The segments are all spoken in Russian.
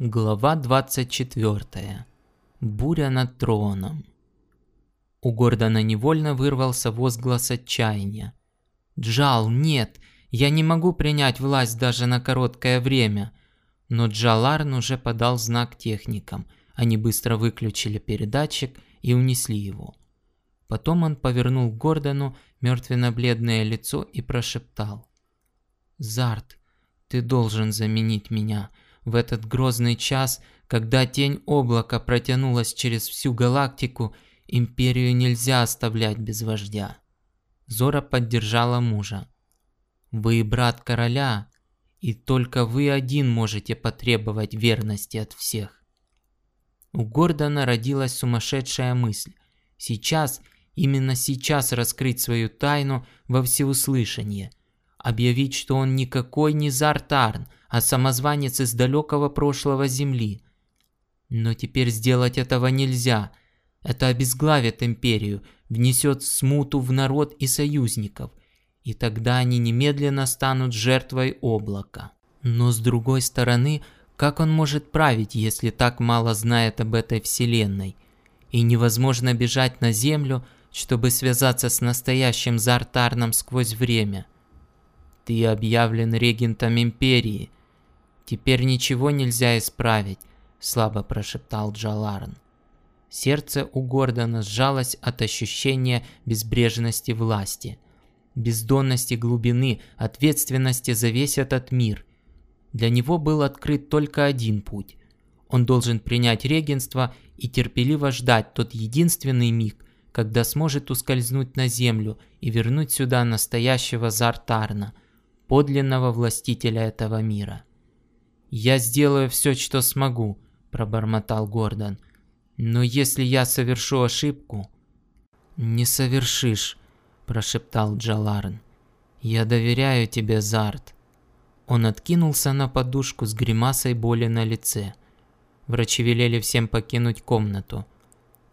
Глава 24. Буря над троном. У Гордона невольно вырвался возглас отчаяния. «Джал, нет, я не могу принять власть даже на короткое время». Но Джаларн уже подал знак техникам. Они быстро выключили передатчик и унесли его. Потом он повернул к Гордону мертвенно-бледное лицо и прошептал. «Зарт, ты должен заменить меня в этот грозный час, когда тень облака протянулась через всю галактику, империю нельзя оставлять без вождя. Зора поддержала мужа. Вы брат короля, и только вы один можете потребовать верности от всех. У Гордона родилась сумасшедшая мысль. Сейчас, именно сейчас раскрыть свою тайну во всеуслышание. Объявить, что он никакой не Зартарн, а самозванец из далекого прошлого Земли. Но теперь сделать этого нельзя. Это обезглавит империю, внесет смуту в народ и союзников, и тогда они немедленно станут жертвой облака. Но с другой стороны, как он может править, если так мало знает об этой вселенной? И невозможно бежать на Землю, чтобы связаться с настоящим Зартарном сквозь время. Ты объявлен регентом Империи, «Теперь ничего нельзя исправить», – слабо прошептал Джаларн. Сердце у Гордона сжалось от ощущения безбрежности власти, бездонности глубины, ответственности за весь этот мир. Для него был открыт только один путь. Он должен принять регенство и терпеливо ждать тот единственный миг, когда сможет ускользнуть на землю и вернуть сюда настоящего Зартарна, подлинного властителя этого мира. «Я сделаю все, что смогу», – пробормотал Гордон. «Но если я совершу ошибку...» «Не совершишь», – прошептал Джаларн. «Я доверяю тебе, Зарт». Он откинулся на подушку с гримасой боли на лице. Врачи велели всем покинуть комнату.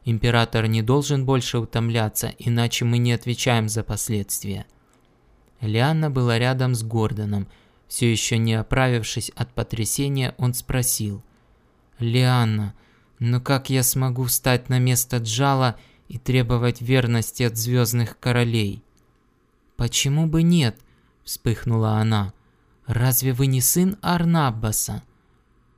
Император не должен больше утомляться, иначе мы не отвечаем за последствия. Лианна была рядом с Гордоном – все еще не оправившись от потрясения, он спросил. «Лианна, ну как я смогу встать на место Джала и требовать верности от звездных королей?» «Почему бы нет?» – вспыхнула она. «Разве вы не сын Арнаббаса?»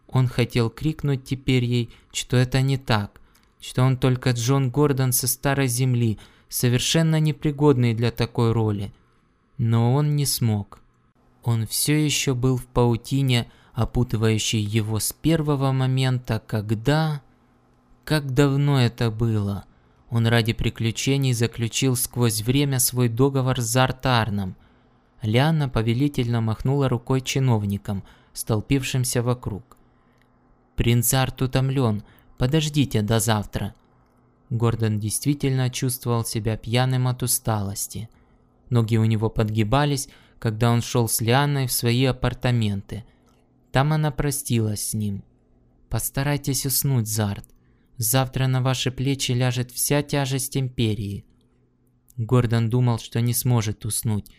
Он хотел крикнуть теперь ей, что это не так, что он только Джон Гордон со старой земли, совершенно непригодный для такой роли. Но он не смог. Он все еще был в паутине, опутывающей его с первого момента, когда... Как давно это было? Он ради приключений заключил сквозь время свой договор с Зартарном. Лиана повелительно махнула рукой чиновникам, столпившимся вокруг. «Принц Арт утомлен. Подождите до завтра». Гордон действительно чувствовал себя пьяным от усталости. Ноги у него подгибались, когда он шел с Лианной в свои апартаменты. Там она простилась с ним. «Постарайтесь уснуть, Зарт. Завтра на ваши плечи ляжет вся тяжесть Империи». Гордон думал, что не сможет уснуть,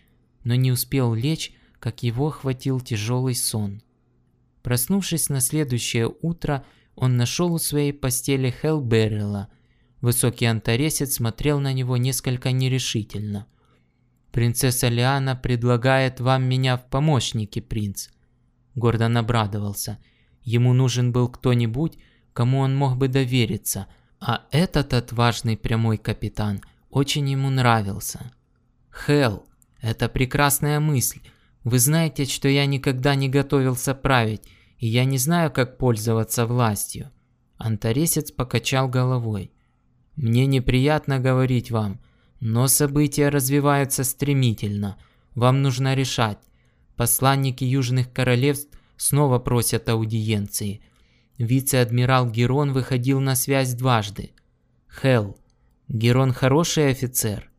но не успел лечь, как его охватил тяжелый сон. Проснувшись на следующее утро, он нашел у своей постели Хелл Беррелла. Высокий антаресец смотрел на него несколько нерешительно – «Принцесса Лиана предлагает вам меня в помощники, принц». Гордон обрадовался. Ему нужен был кто-нибудь, кому он мог бы довериться, а этот отважный прямой капитан очень ему нравился. «Хелл, это прекрасная мысль. Вы знаете, что я никогда не готовился править, и я не знаю, как пользоваться властью». Антаресец покачал головой. «Мне неприятно говорить вам, но события развиваются стремительно. Вам нужно решать. Посланники Южных Королевств снова просят аудиенции. Вице-адмирал Герон выходил на связь дважды. Хелл, Герон хороший офицер.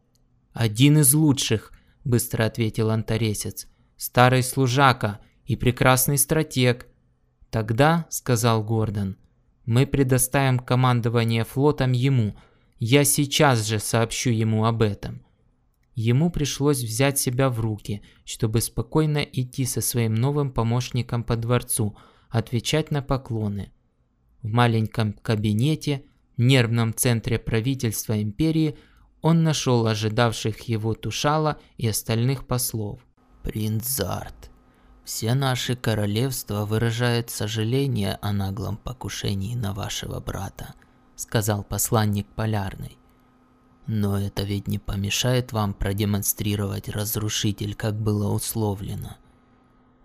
Один из лучших, быстро ответил антаресец. Старый служака и прекрасный стратег. Тогда, сказал Гордон, мы предоставим командование флотом ему – я сейчас же сообщу ему об этом. Ему пришлось взять себя в руки, чтобы спокойно идти со своим новым помощником по дворцу, отвечать на поклоны. В маленьком кабинете, нервном центре правительства империи, он нашел ожидавших его Тушала и остальных послов. «Принц Зарт, все наши королевства выражают сожаление о наглом покушении на вашего брата», сказал посланник Полярный. Но это ведь не помешает вам продемонстрировать разрушитель, как было условлено.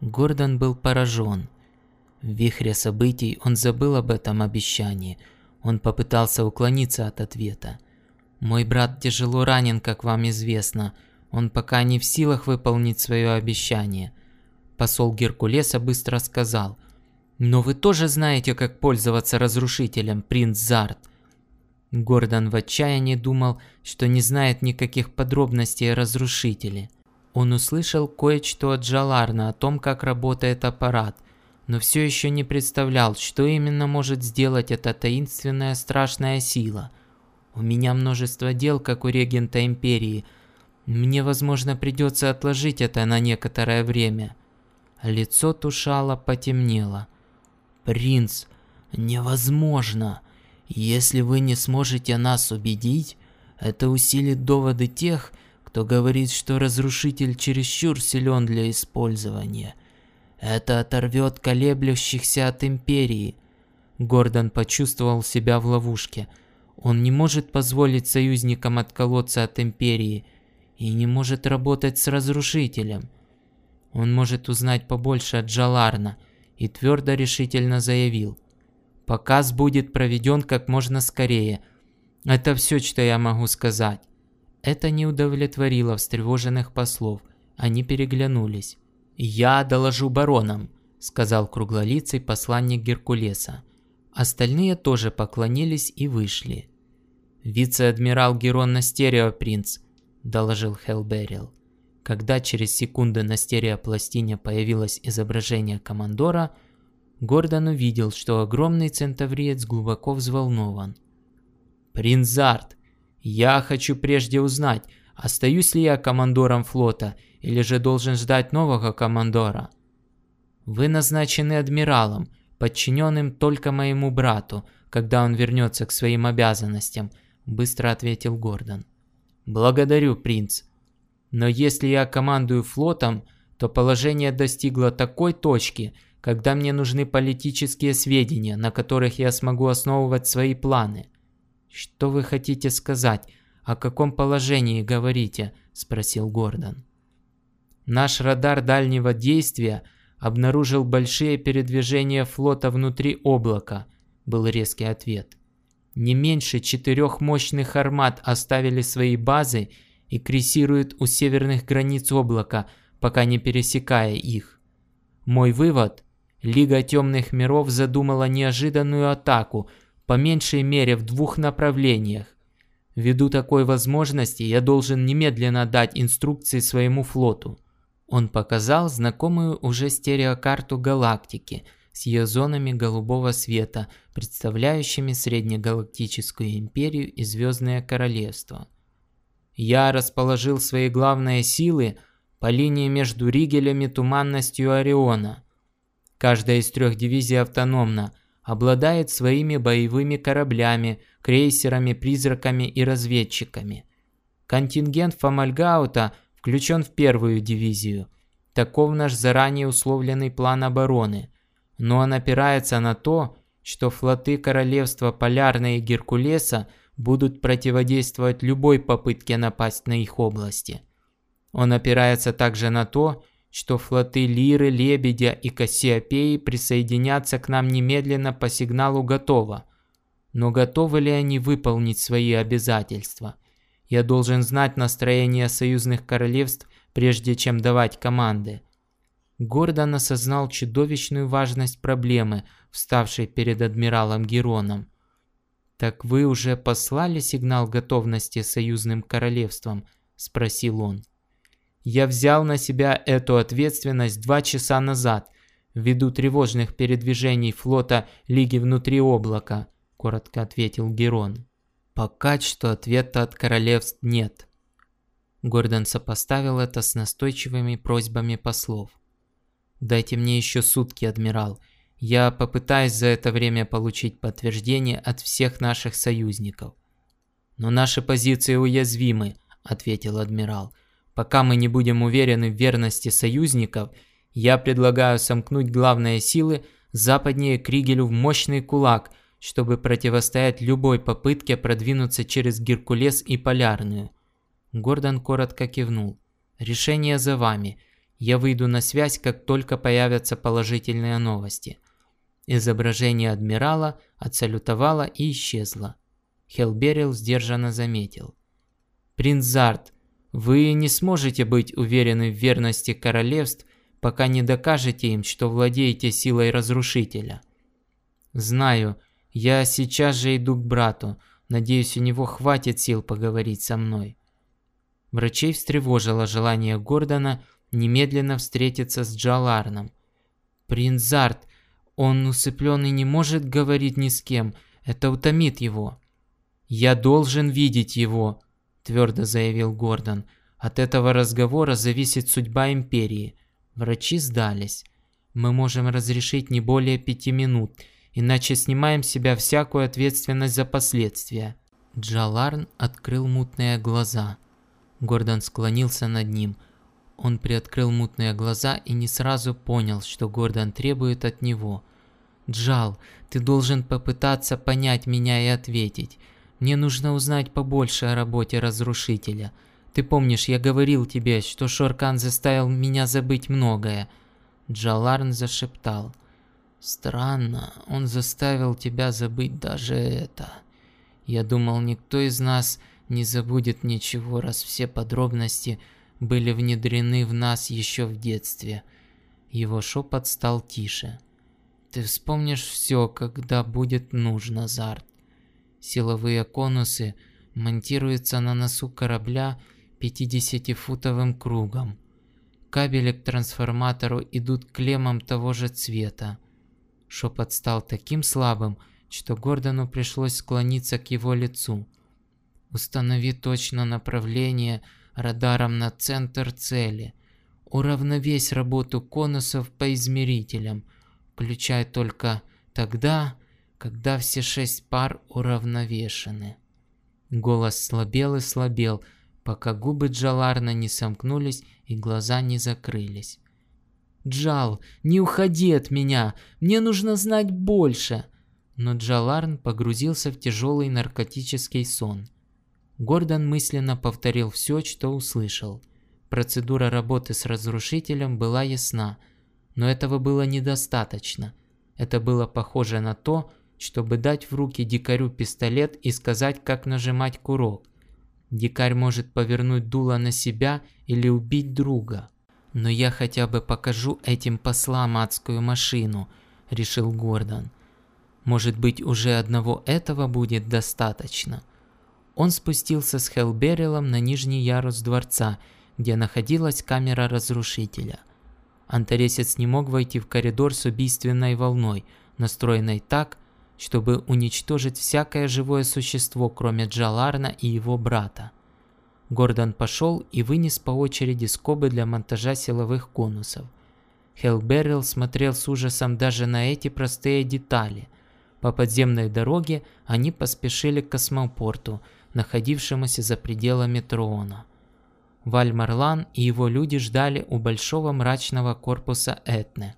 Гордон был поражен. В вихре событий он забыл об этом обещании. Он попытался уклониться от ответа. «Мой брат тяжело ранен, как вам известно. Он пока не в силах выполнить свое обещание». Посол Геркулеса быстро сказал. «Но вы тоже знаете, как пользоваться разрушителем, принц Зарт. Гордон в отчаянии думал, что не знает никаких подробностей о разрушителе. Он услышал кое-что от Джаларна о том, как работает аппарат, но все еще не представлял, что именно может сделать эта таинственная страшная сила. У меня множество дел, как у регента Империи. Мне, возможно, придется отложить это на некоторое время. Лицо Тушала потемнело. «Принц, невозможно!» Если вы не сможете нас убедить, это усилит доводы тех, кто говорит, что разрушитель чересчур силен для использования. Это оторвет колеблющихся от Империи. Гордон почувствовал себя в ловушке. Он не может позволить союзникам отколоться от Империи и не может работать с разрушителем. Он может узнать побольше от Джаларна и твердо решительно заявил – Показ будет проведен как можно скорее. Это все, что я могу сказать. Это не удовлетворило встревоженных послов. Они переглянулись. «Я доложу баронам», – сказал круглолицый посланник Геркулеса. Остальные тоже поклонились и вышли. «Вице-адмирал Герон на стерео, принц», – доложил Хелберил. Когда через секунды на стереопластине появилось изображение командора – Гордон увидел, что огромный центавриец глубоко взволнован. «Принц Зарт, я хочу прежде узнать, остаюсь ли я командором флота или же должен ждать нового командора?» «Вы назначены адмиралом, подчиненным только моему брату, когда он вернется к своим обязанностям», – быстро ответил Гордон. «Благодарю, принц. Но если я командую флотом, то положение достигло такой точки, когда мне нужны политические сведения, на которых я смогу основывать свои планы. Что вы хотите сказать? О каком положении говорите? спросил Гордон. Наш радар дальнего действия обнаружил большие передвижения флота внутри облака, был резкий ответ. Не меньше четырех мощных армат оставили свои базы и крейсируют у северных границ облака, пока не пересекая их. Мой вывод Лига Темных Миров задумала неожиданную атаку, по меньшей мере в двух направлениях. Ввиду такой возможности я должен немедленно дать инструкции своему флоту. Он показал знакомую уже стереокарту галактики с ее зонами голубого света, представляющими среднегалактическую империю и звездное королевство. Я расположил свои главные силы по линии между Ригелями туманностью Ориона – Каждая из трех дивизий автономна, обладает своими боевыми кораблями, крейсерами, призраками и разведчиками. Контингент Фомальгаута включен в первую дивизию. Таков наш заранее условленный план обороны. Но он опирается на то, что флоты королевства Полярной и Геркулеса будут противодействовать любой попытке напасть на их области. Он опирается также на то, что флоты Лиры, Лебедя и Кассиопеи присоединятся к нам немедленно по сигналу «Готово». Но готовы ли они выполнить свои обязательства? Я должен знать настроение союзных королевств, прежде чем давать команды. Гордон осознал чудовищную важность проблемы, вставшей перед адмиралом Героном. «Так вы уже послали сигнал готовности союзным королевствам?» – спросил он. Я взял на себя эту ответственность два часа назад, ввиду тревожных передвижений флота Лиги внутри облака, коротко ответил Герон. Пока что ответа от королевств нет. Гордон сопоставил это с настойчивыми просьбами послов. «Дайте мне еще сутки, адмирал. Я попытаюсь за это время получить подтверждение от всех наших союзников. Но наши позиции уязвимы, ответил адмирал. Пока мы не будем уверены в верности союзников, я предлагаю сомкнуть главные силы западнее Кригелю в мощный кулак, чтобы противостоять любой попытке продвинуться через Геркулес и Полярную. Гордон коротко кивнул. Решение за вами. Я выйду на связь, как только появятся положительные новости. Изображение адмирала отсалютовало и исчезло. Хелберил сдержанно заметил. «Принц Зарт, вы не сможете быть уверены в верности королевств, пока не докажете им, что владеете силой разрушителя. Знаю, я сейчас же иду к брату, надеюсь, у него хватит сил поговорить со мной». Врачей встревожило желание Гордона немедленно встретиться с Джаларном. «Принц Зарт, он усыпленный не может говорить ни с кем, это утомит его». «Я должен видеть его», – твердо заявил Гордон. «От этого разговора зависит судьба Империи». Врачи сдались. «Мы можем разрешить не более пяти минут, иначе снимаем с себя всякую ответственность за последствия». Джаларн открыл мутные глаза. Гордон склонился над ним. Он приоткрыл мутные глаза и не сразу понял, что Гордон требует от него. «Джал, ты должен попытаться понять меня и ответить. Мне нужно узнать побольше о работе разрушителя. Ты помнишь, я говорил тебе, что Шоркан заставил меня забыть многое. Джаларн зашептал. Странно, он заставил тебя забыть даже это. Я думал, никто из нас не забудет ничего, раз все подробности были внедрены в нас еще в детстве. Его шепот стал тише. Ты вспомнишь все, когда будет нужно, Зарт. Силовые конусы монтируются на носу корабля 50-футовым кругом. Кабели к трансформатору идут клеммам того же цвета. Шепот стал таким слабым, что Гордону пришлось склониться к его лицу. Установи точно направление радаром на центр цели. Уравновесь работу конусов по измерителям. Включай только тогда, когда все шесть пар уравновешены. Голос слабел и слабел, пока губы Джаларна не сомкнулись и глаза не закрылись. «Джал, не уходи от меня! Мне нужно знать больше!» Но Джаларн погрузился в тяжелый наркотический сон. Гордон мысленно повторил все, что услышал. Процедура работы с разрушителем была ясна, но этого было недостаточно. Это было похоже на то, чтобы дать в руки дикарю пистолет и сказать, как нажимать курок. Дикарь может повернуть дуло на себя или убить друга. Но я хотя бы покажу этим послам адскую машину, решил Гордон. Может быть, уже одного этого будет достаточно. Он спустился с Хелберилом на нижний ярус дворца, где находилась камера разрушителя. Антаресец не мог войти в коридор с убийственной волной, настроенной так, чтобы уничтожить всякое живое существо, кроме Джаларна и его брата. Гордон пошел и вынес по очереди скобы для монтажа силовых конусов. Хелберрил смотрел с ужасом даже на эти простые детали. По подземной дороге они поспешили к космопорту, находившемуся за пределами Троона. Вальмарлан и его люди ждали у большого мрачного корпуса Этны.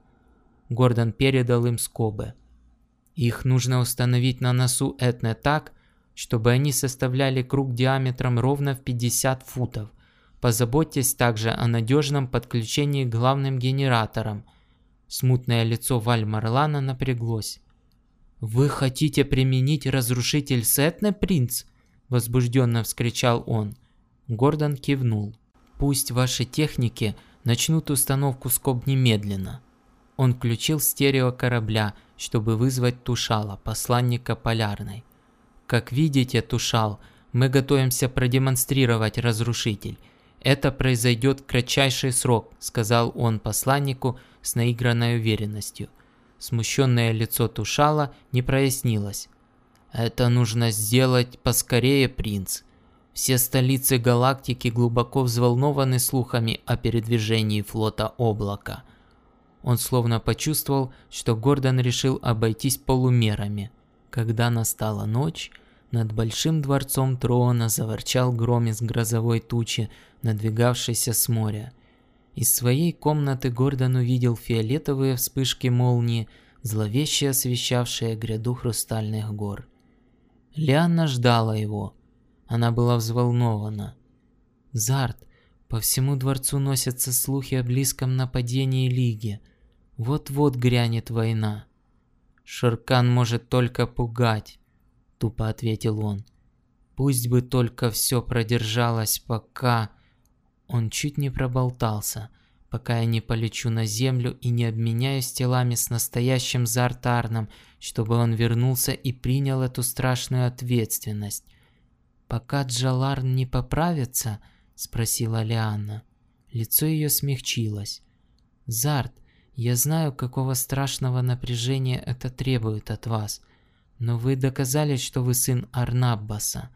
Гордон передал им скобы – их нужно установить на носу Этны так, чтобы они составляли круг диаметром ровно в 50 футов. Позаботьтесь также о надежном подключении к главным генераторам. Смутное лицо Вальмарлана напряглось. «Вы хотите применить разрушитель Сетны, принц?» Возбужденно вскричал он. Гордон кивнул. «Пусть ваши техники начнут установку скоб немедленно». Он включил стерео корабля – чтобы вызвать Тушала, посланника Полярной. Как видите, Тушал, мы готовимся продемонстрировать разрушитель. Это произойдет в кратчайший срок, сказал он посланнику с наигранной уверенностью. Смущенное лицо Тушала не прояснилось. Это нужно сделать поскорее, принц. Все столицы галактики глубоко взволнованы слухами о передвижении флота облака – Он словно почувствовал, что Гордон решил обойтись полумерами. Когда настала ночь, над большим дворцом трона заворчал гром из грозовой тучи, надвигавшейся с моря. Из своей комнаты Гордон увидел фиолетовые вспышки молнии, зловеще освещавшие гряду хрустальных гор. Лианна ждала его. Она была взволнована. «Зарт, по всему дворцу носятся слухи о близком нападении Лиги. Вот-вот грянет война. Шаркан может только пугать, тупо ответил он. Пусть бы только все продержалось, пока... Он чуть не проболтался, пока я не полечу на землю и не обменяюсь телами с настоящим Зартарном, чтобы он вернулся и принял эту страшную ответственность. Пока Джаларн не поправится, спросила Лианна. Лицо ее смягчилось. Зарт, я знаю, какого страшного напряжения это требует от вас, но вы доказали, что вы сын Арнаббаса.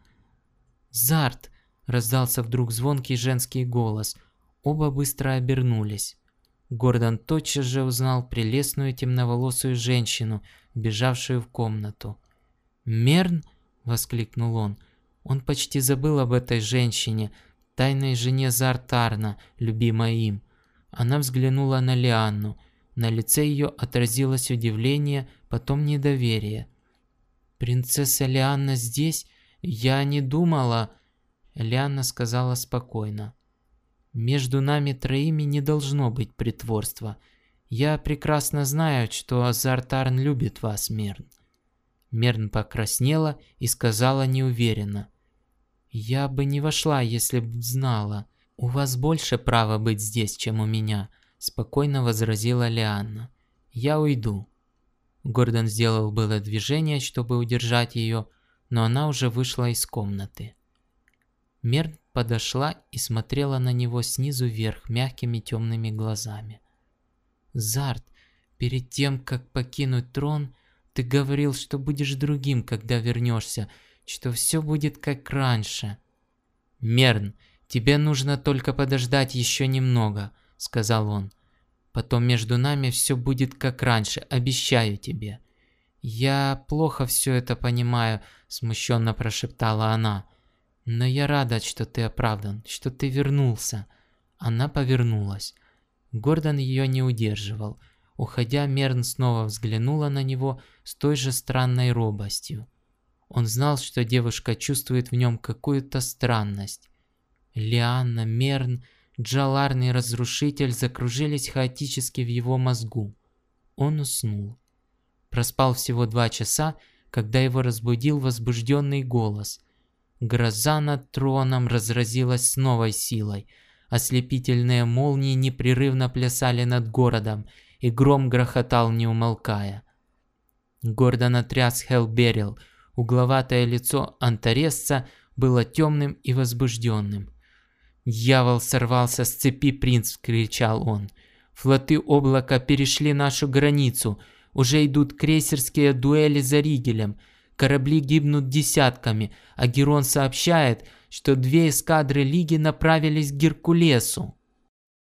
Зарт! Раздался вдруг звонкий женский голос. Оба быстро обернулись. Гордон тотчас же узнал прелестную темноволосую женщину, бежавшую в комнату. «Мерн?» — воскликнул он. Он почти забыл об этой женщине, тайной жене Зартарна, любимой им. Она взглянула на Лианну. На лице ее отразилось удивление, потом недоверие. «Принцесса Лианна здесь? Я не думала...» Лианна сказала спокойно. «Между нами троими не должно быть притворства. Я прекрасно знаю, что Зартарн любит вас, Мерн». Мерн покраснела и сказала неуверенно. «Я бы не вошла, если б знала. У вас больше права быть здесь, чем у меня», – спокойно возразила Лианна. «Я уйду». Гордон сделал было движение, чтобы удержать ее, но она уже вышла из комнаты. Мерн подошла и смотрела на него снизу вверх мягкими темными глазами. «Зарт, перед тем, как покинуть трон, ты говорил, что будешь другим, когда вернешься, что все будет как раньше. «Мерн, тебе нужно только подождать еще немного», — сказал он. «Потом между нами все будет как раньше, обещаю тебе». «Я плохо все это понимаю», — смущенно прошептала она. «Но я рада, что ты оправдан, что ты вернулся». Она повернулась. Гордон ее не удерживал. Уходя, Мерн снова взглянула на него с той же странной робостью. Он знал, что девушка чувствует в нем какую-то странность. Лианна, Мерн, Джаларный разрушитель закружились хаотически в его мозгу. Он уснул. Проспал всего два часа, когда его разбудил возбужденный голос. Гроза над троном разразилась с новой силой. Ослепительные молнии непрерывно плясали над городом, и гром грохотал не умолкая. Гордон тряс Хелберил – Угловатое лицо антаресца было темным и возбужденным. «Дьявол сорвался с цепи, принц!» – кричал он. «Флоты облака перешли нашу границу. Уже идут крейсерские дуэли за Ригелем. Корабли гибнут десятками, а Герон сообщает, что две эскадры Лиги направились к Геркулесу».